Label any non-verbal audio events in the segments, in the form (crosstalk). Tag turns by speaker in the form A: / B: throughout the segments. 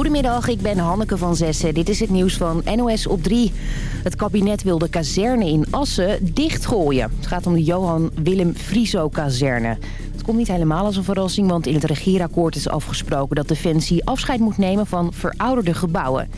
A: Goedemiddag, ik ben Hanneke van Zessen. Dit is het nieuws van NOS op 3. Het kabinet wil de kazerne in Assen dichtgooien. Het gaat om de Johan Willem Frieso-kazerne. Het komt niet helemaal als een verrassing, want in het regeerakkoord is afgesproken... dat Defensie afscheid moet nemen van verouderde gebouwen.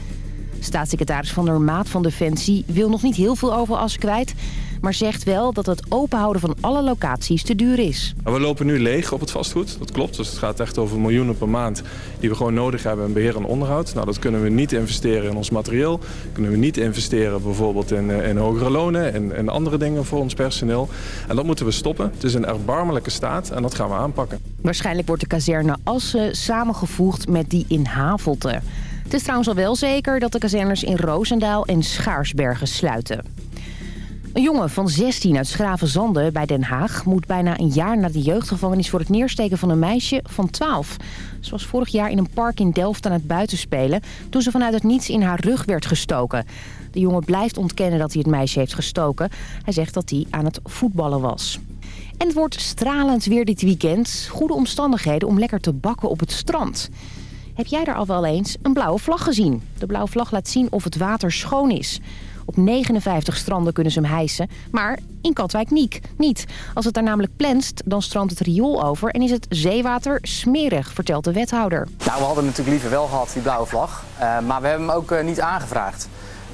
A: Staatssecretaris Van der Maat van Defensie wil nog niet heel veel over Assen kwijt maar zegt wel dat het openhouden van alle locaties te duur is.
B: We lopen nu leeg op het vastgoed, dat klopt. Dus het gaat echt over miljoenen per maand die we gewoon nodig hebben in beheer en onderhoud. Nou, dat kunnen we niet investeren in ons materieel. Kunnen we niet investeren bijvoorbeeld in, eh, in hogere lonen en, en andere dingen voor ons personeel. En dat moeten we stoppen. Het is een erbarmelijke staat en dat gaan we aanpakken.
A: Waarschijnlijk wordt de kazerne Assen samengevoegd met die in Havelte. Het is trouwens al wel zeker dat de kazernes in Roosendaal en Schaarsbergen sluiten. Een jongen van 16 uit Schravenzande bij Den Haag... moet bijna een jaar na de jeugdgevangenis voor het neersteken van een meisje van 12. Ze was vorig jaar in een park in Delft aan het buitenspelen... toen ze vanuit het niets in haar rug werd gestoken. De jongen blijft ontkennen dat hij het meisje heeft gestoken. Hij zegt dat hij aan het voetballen was. En het wordt stralend weer dit weekend. Goede omstandigheden om lekker te bakken op het strand. Heb jij daar al wel eens een blauwe vlag gezien? De blauwe vlag laat zien of het water schoon is... Op 59 stranden kunnen ze hem hijsen, maar in Katwijk niet. niet. Als het daar namelijk plenst, dan strandt het riool over en is het zeewater smerig, vertelt de wethouder.
C: Nou, we hadden natuurlijk liever wel gehad, die blauwe vlag. Uh, maar we hebben hem ook uh, niet aangevraagd.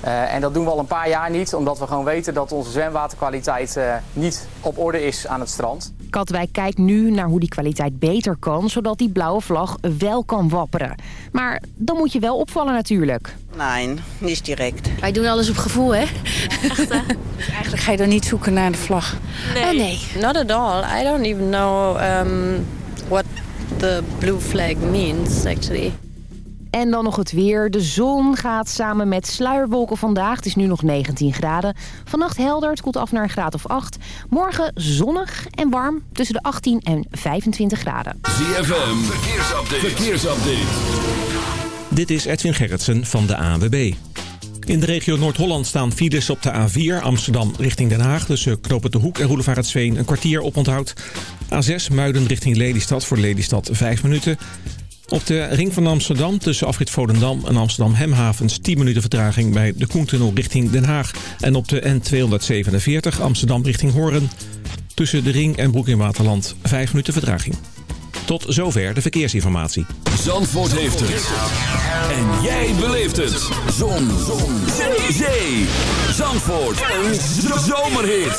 C: Uh, en dat doen we al een paar jaar niet, omdat we gewoon weten dat onze zwemwaterkwaliteit uh, niet op orde is aan het strand.
A: Katwijk kijkt nu naar hoe die kwaliteit beter kan, zodat die blauwe vlag wel kan wapperen. Maar dan moet je wel opvallen natuurlijk.
D: Nee, niet direct.
E: Wij doen alles op gevoel, hè?
D: Echt, hè? dus (laughs) eigenlijk ga je dan niet zoeken naar de vlag?
E: Nee, oh, nee.
F: not at all. I don't even know um, what the blue flag means, actually.
A: En dan nog het weer. De zon gaat samen met sluierwolken vandaag. Het is nu nog 19 graden. Vannacht helder, het koelt af naar een graad of 8. Morgen zonnig en warm tussen de 18 en 25 graden.
G: ZFM, verkeersupdate. verkeersupdate.
H: Dit is Edwin Gerritsen van de ANWB. In de regio Noord-Holland staan files op de A4 Amsterdam richting Den Haag. Tussen Knopen de Hoek en Roelevaretsveen een kwartier op onthoud. A6 Muiden richting Lelystad voor Lelystad 5 minuten. Op de ring van Amsterdam tussen afrit Volendam en Amsterdam Hemhavens 10 minuten vertraging bij de Koentunnel richting Den Haag. En op de N247 Amsterdam richting Hoorn tussen de ring en Broek in Waterland 5 minuten vertraging. Tot zover de verkeersinformatie.
G: Zandvoort heeft het. En jij beleeft het. Zon. Zon. Zee. Zandvoort. Een zomerhit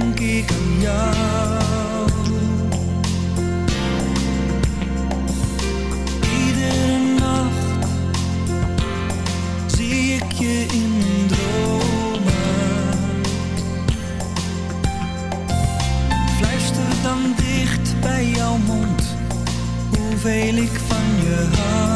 I: ik. Iedere nacht zie ik je in mijn dromen. Fluister dan dicht bij jouw mond, hoeveel ik van je
G: hou.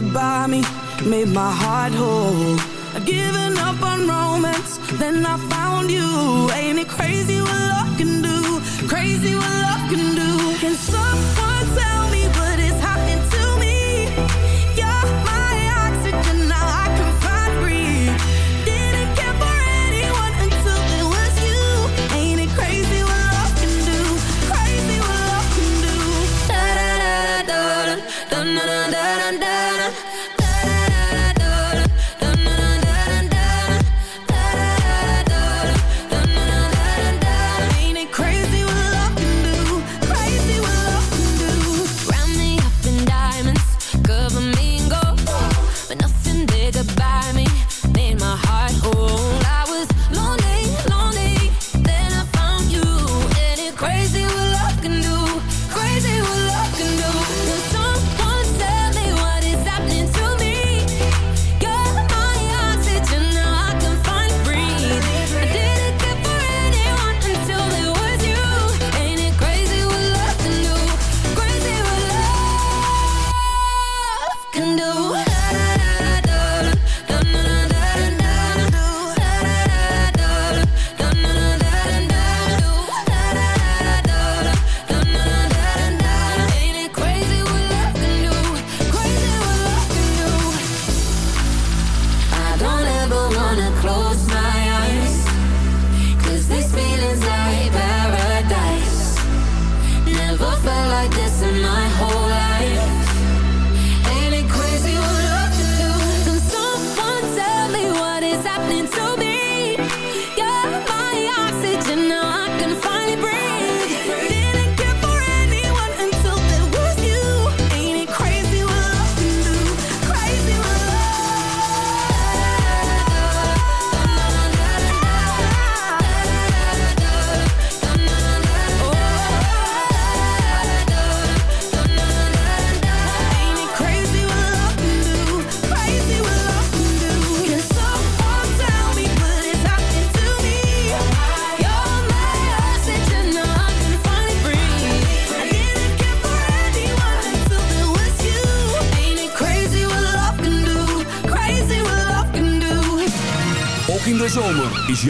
G: Could buy me made my heart whole.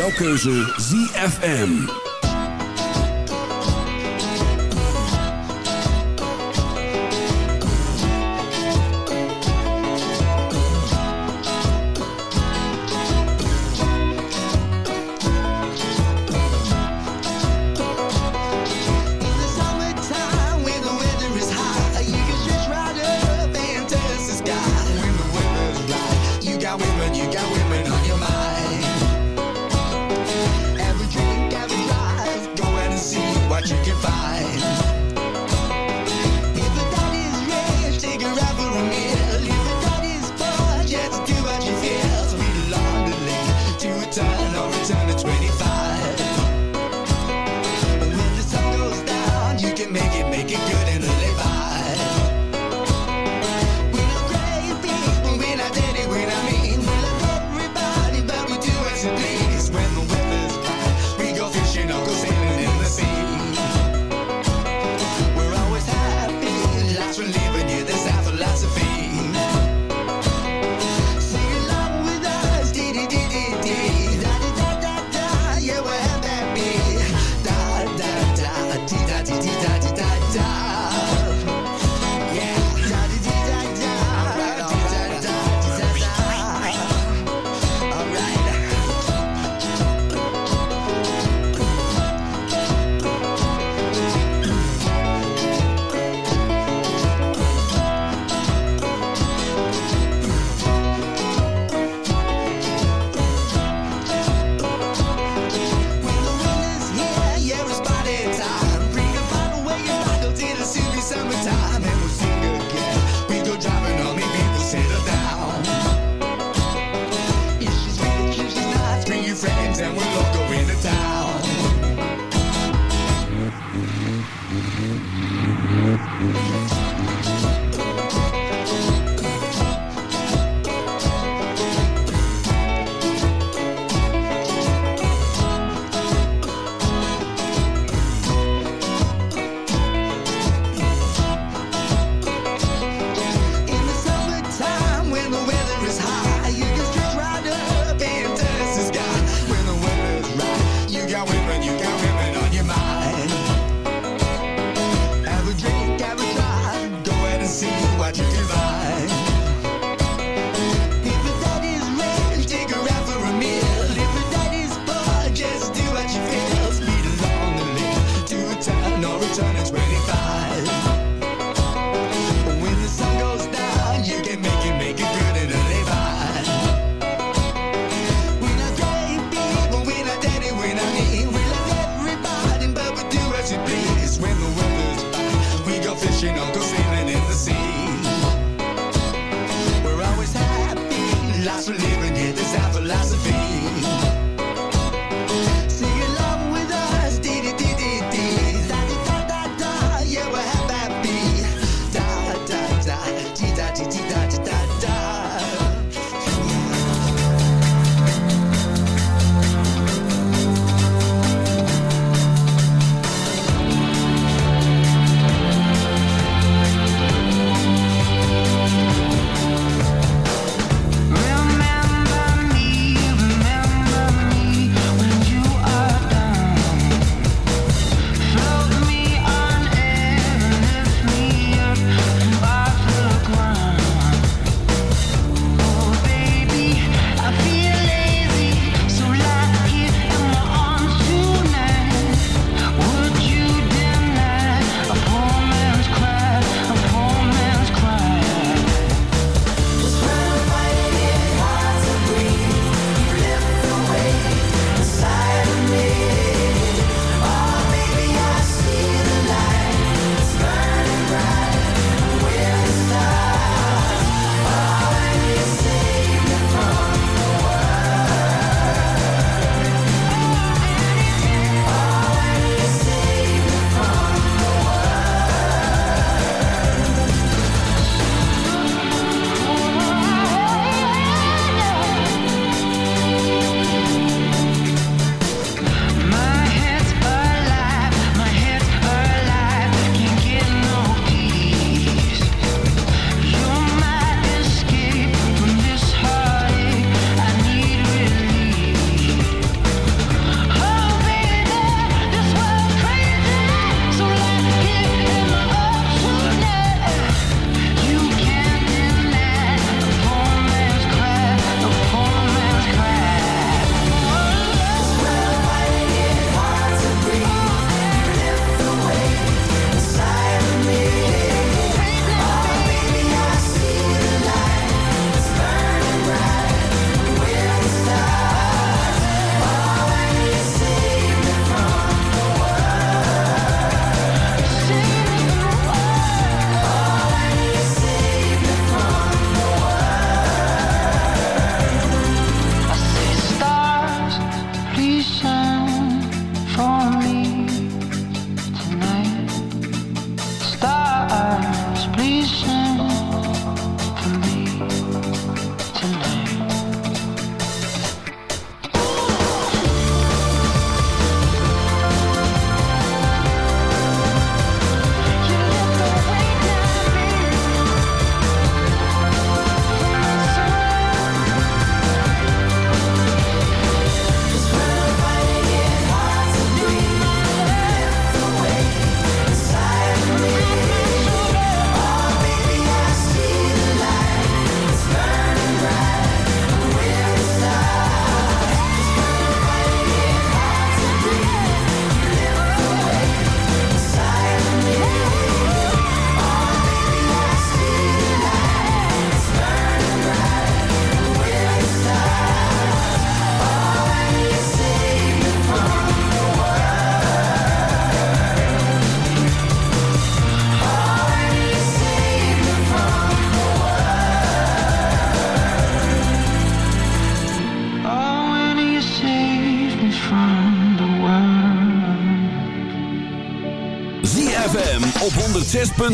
J: Jouw ZFM.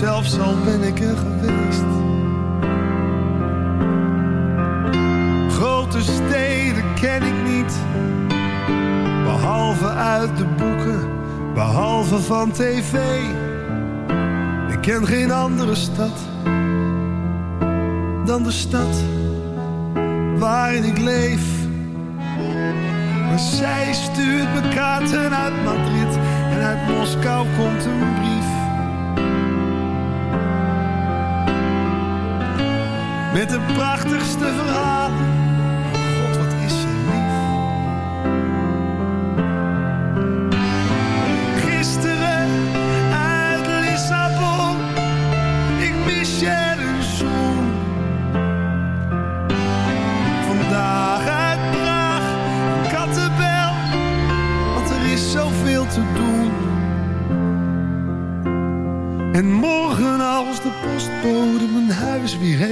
K: Zelfs al ben ik er geweest. Grote steden ken ik niet. Behalve uit de boeken. Behalve van tv. Ik ken geen andere stad dan de stad waarin ik leef. Maar zij stuurt me kaarten uit Madrid en uit Moskou komt een brief. Met de prachtigste verhalen.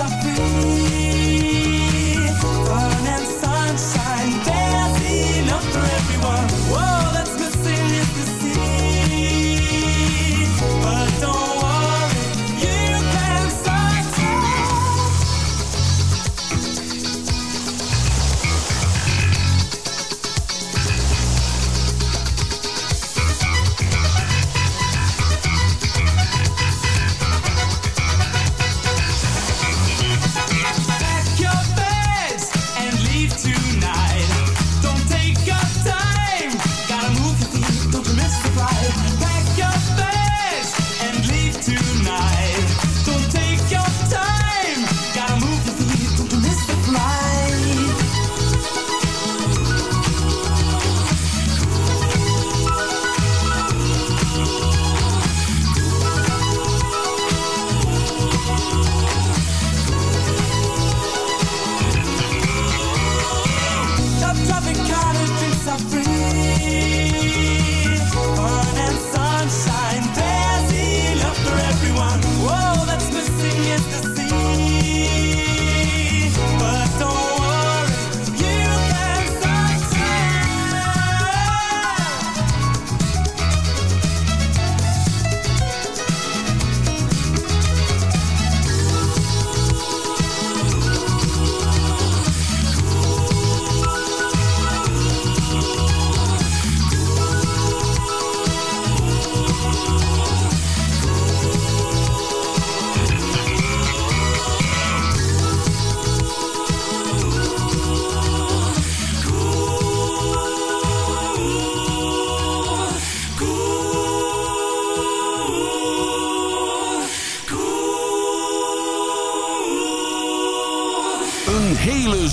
J: I feel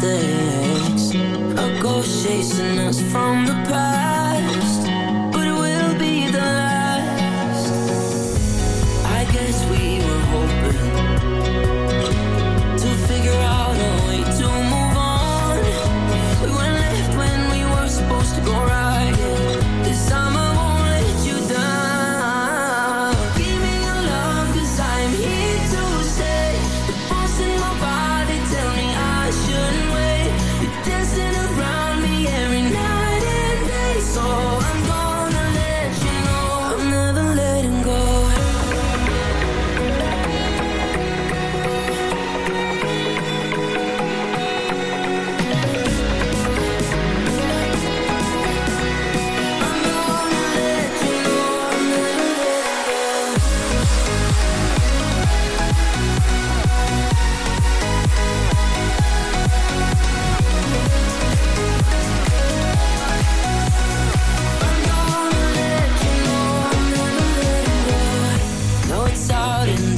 L: mistakes. A ghost chasing us from
M: been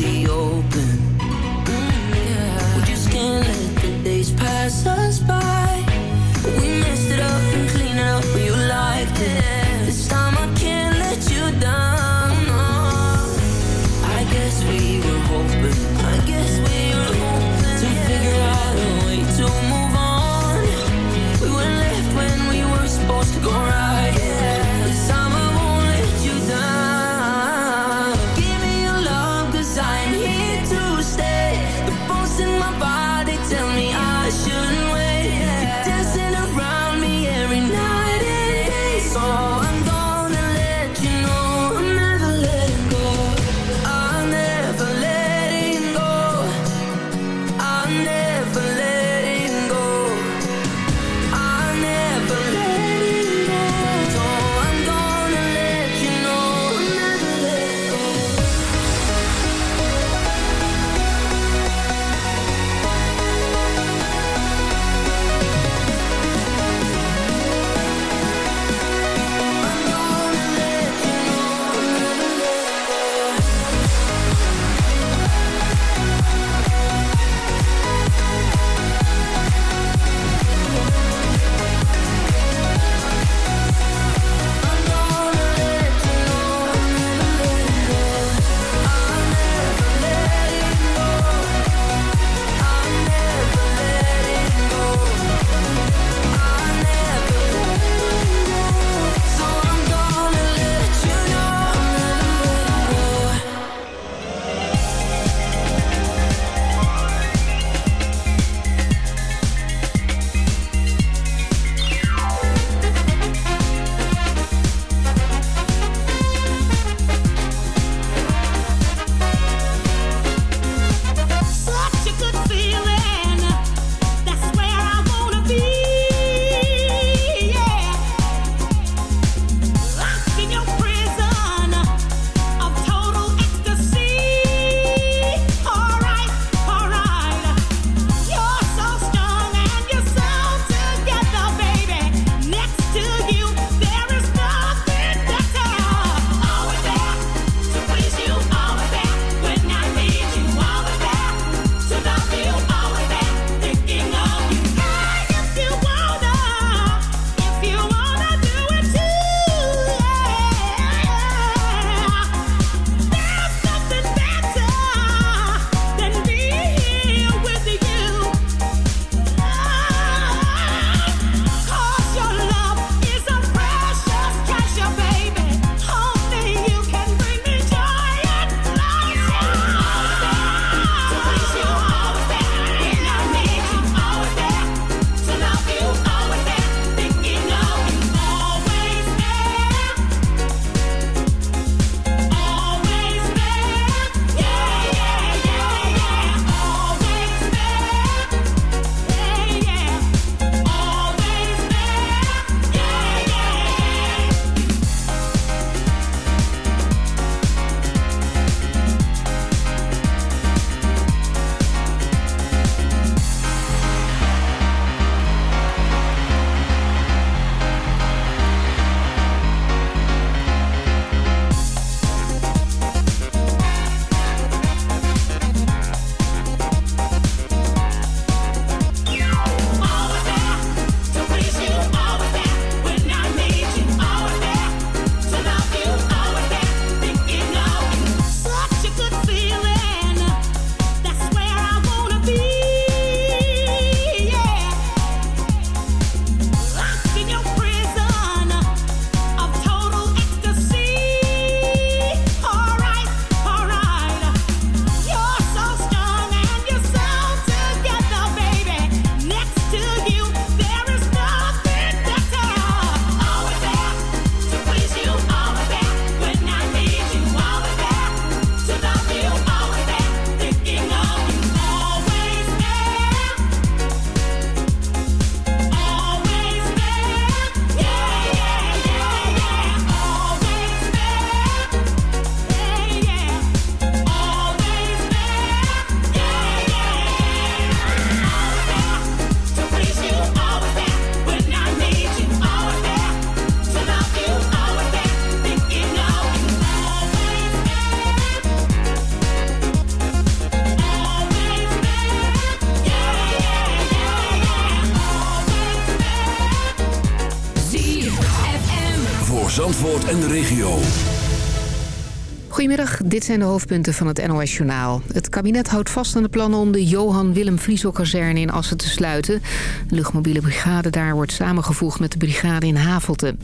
M: dit zijn de hoofdpunten van het NOS-journaal. Het kabinet houdt vast aan de plannen om de Johan Willem Frieso-kazerne in Assen te sluiten. De luchtmobiele brigade daar wordt samengevoegd met de brigade in Havelte.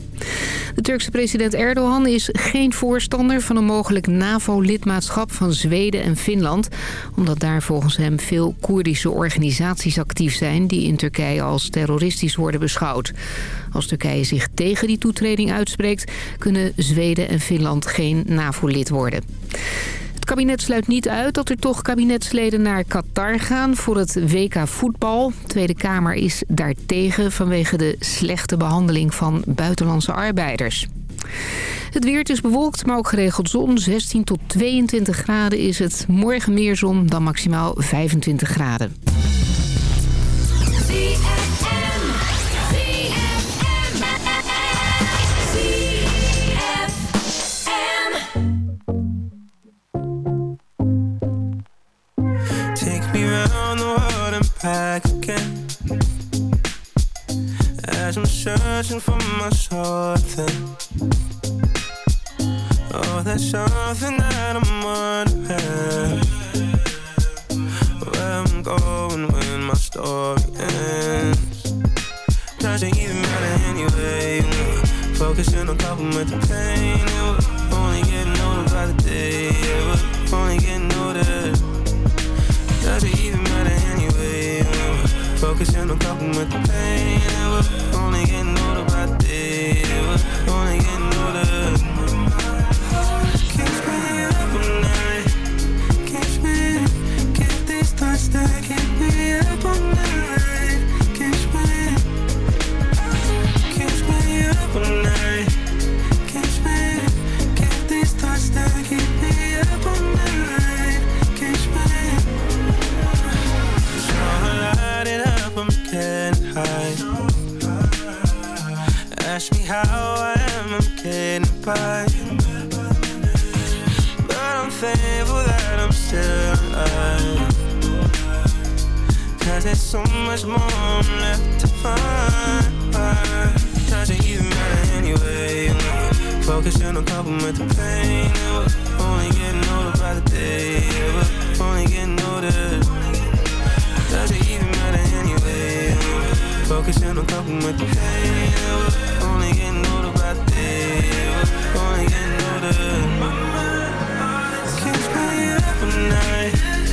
M: De Turkse president Erdogan is geen voorstander van een mogelijk NAVO-lidmaatschap van Zweden en Finland. Omdat daar volgens hem veel Koerdische organisaties actief zijn die in Turkije als terroristisch worden beschouwd. Als Turkije zich tegen die toetreding uitspreekt, kunnen Zweden en Finland geen NAVO-lid worden. Kabinet sluit niet uit dat er toch kabinetsleden naar Qatar gaan voor het WK voetbal. De Tweede Kamer is daartegen vanwege de slechte behandeling van buitenlandse arbeiders. Het weer is bewolkt, maar ook geregeld zon. 16 tot 22 graden is het. Morgen meer zon dan maximaal 25 graden.
N: Back again. As I'm searching for my something. Oh, there's something that I'm wondering. Where I'm going when my story ends. Doesn't even matter anyway. Focusing on coping with the pain. And we're only getting older by the day. Yeah, we're only getting older. Doesn't even matter. Focusing on coping with the pain. And we're only getting older by the day. We're only getting how I am, I'm getting by. But I'm thankful that I'm still alive. Cause there's so much more I'm left to find. Doesn't even matter anyway. Focusing on coping with the pain. We're only getting older by the day. We're only getting older. Doesn't even matter anyway. Focusing on coping with the pain. Yeah, we're only getting older by the day. Yeah, we're only getting older. Keeps me up all night.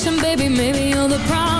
O: addiction, baby, maybe you're the problem.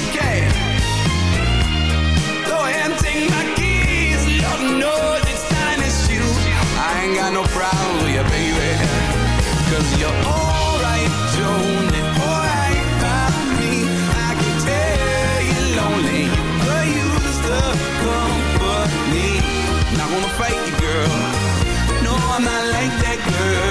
J: real proud of you, baby. Cause you're alright, Joan, alright by me. I can tell you're lonely, but you company. Not gonna fight you, girl. No, I'm not like that girl.